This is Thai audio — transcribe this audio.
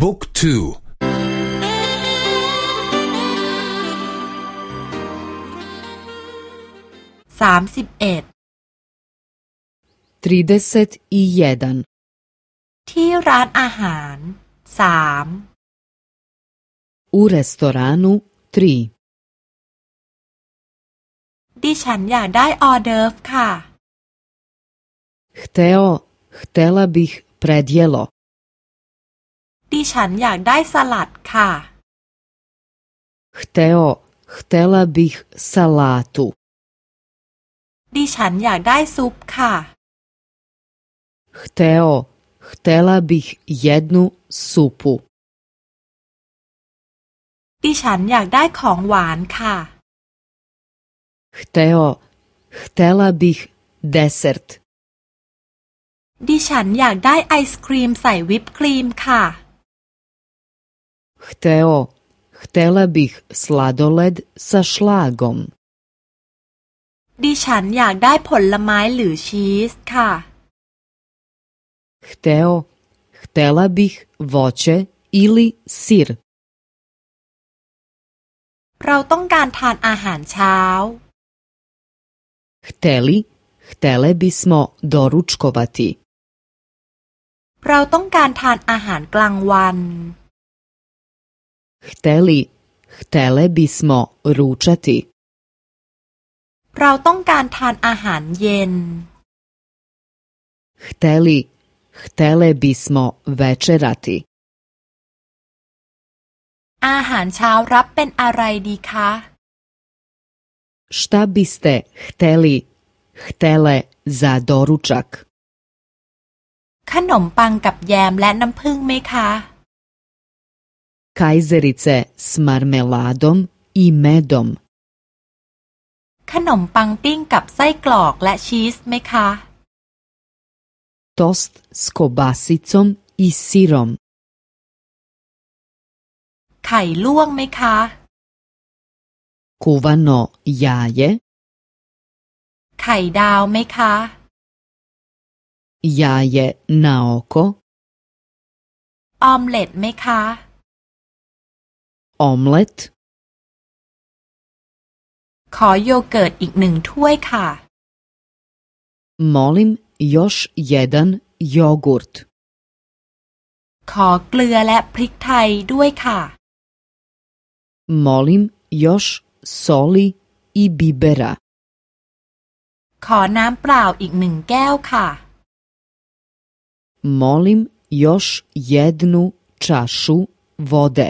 บุ๊กทูสามสิบเอ็ดที่ร้านอาหารสาม U restoranu 3ดิฉันอยากได้ออเดิร์ฟค่ะ Hteo, htela bih predjelo. ดิฉันอยากได้สลัดค่ะ Hteo, htela bih salatu. ดิฉันอยากได้ซุปค่ะ Hteo, htela bih jednu supu. ดิฉันอยากได้ของหวานค่ะ Hteo, htela bih desert. ดิฉันอยากได้ไอศครีมใส่วิปครีมค่ะ Hteo, htela bih sladoled sa šlagom. ดิฉันอยากได้ผลไม้หรือชีสค่ะ Hteo, htela bih voće ili sir. เราต้องการทานอาหารเช้า Hteli, htele bismo doručkovati. เราต้องการทานอาหารกลางวัน Hteli, htele bismo ručati. เราต้องการทานอาหารเย็น Hteli, htele bismo večerati. อาหารเช้ารับเป็นอะไรดีคะ Šta biste hteli, htele za doručak? ขนมปังกับแยมและน้ำผึ้งไหมคะ Kajzerice s marmeladom i medom. ขนมปังปิ้งกับไส้กรอกและชีสไหมคะ Tost s kobasicom i sirom. ไข่ลวกไหมคะ Kuvano jaje, ไข่ดาวไหมคะ jaje na oko, ออมเล็ตไหมคะ omlet, ขอโยเกิร์ตอีกหนึ่งถ้วยค่ะ molim još jedan jogurt. ขอเกลือและพริกไทยด้วยค่ะ Molim još soli i bibera. ขอน้ำเปล่าอีกหนึ่งแก้วค่ะ Molim još jednu čašu vode.